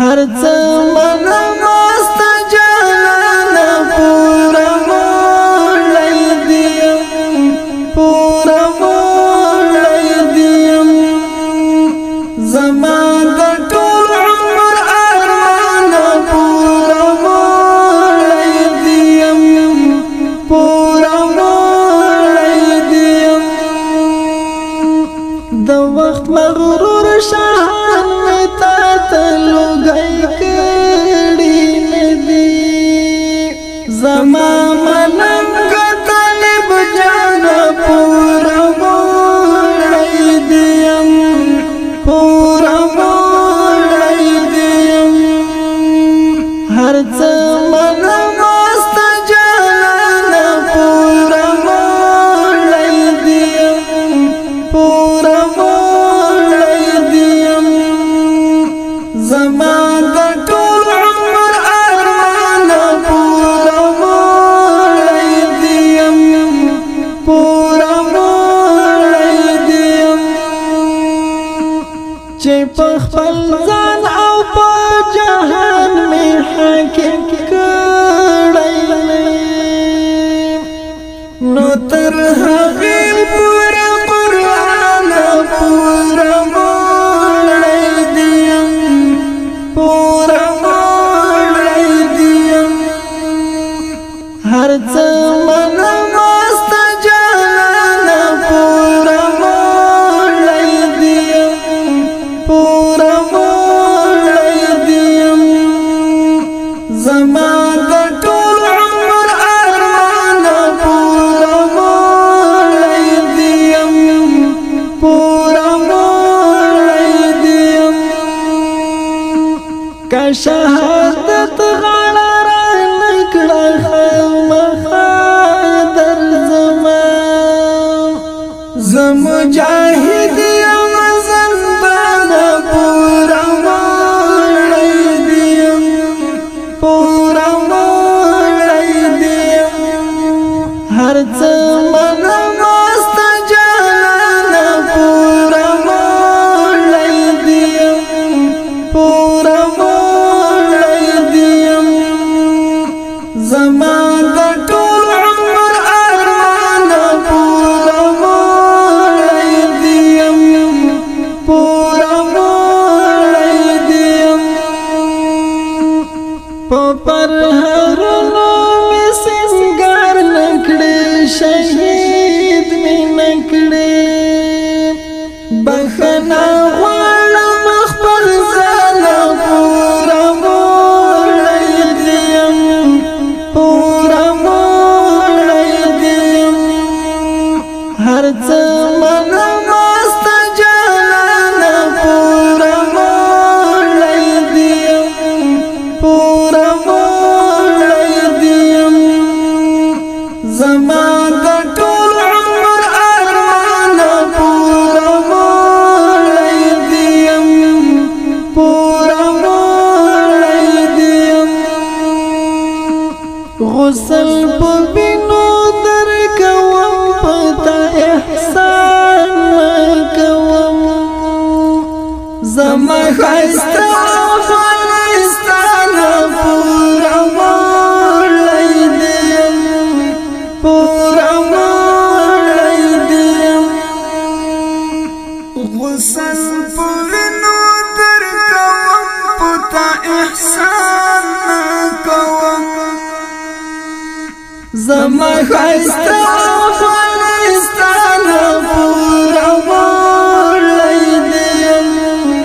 هر څه منم است جانان پورا مولای دیم پورا مولای دیم زما د ټول عمر ارمان پورا مولای دیم پورا مولای دیم د وخت مغرور شان خدای کړی ندی زمان چې په خپل ځان او په جهان می حاکم کړی نو تر هغه شهادت غاړه را نکړه زما خستا افغانستان پورا مړی دیم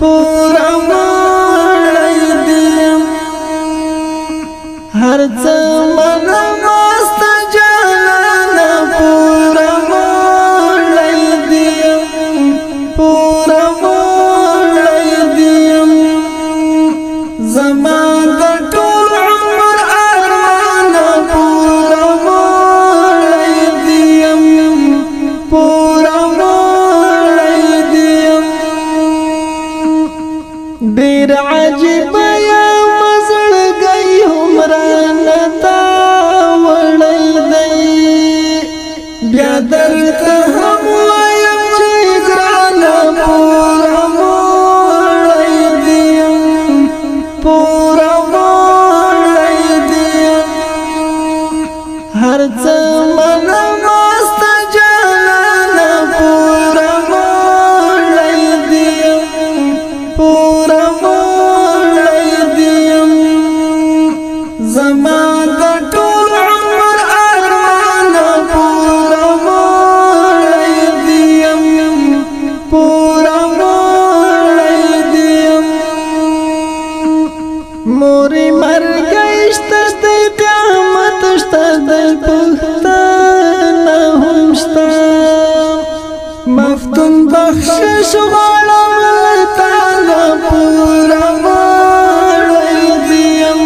پورا مړی دیم هر څه منم است جانان پورا مړی دیم پورا عجیب یا مزړ گئی عمران تا وړی دی بیا درته هم وایم چې ګران پور وړی دی پور وړی دی هر څه منم پورا بخشش غواړم تعالی پورا وړی دیم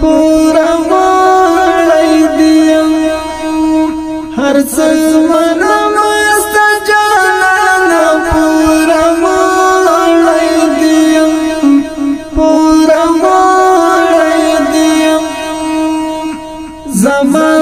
پورا وړی دیم هر څه منم است جانان پورا وړی دیم پورا وړی دیم زمان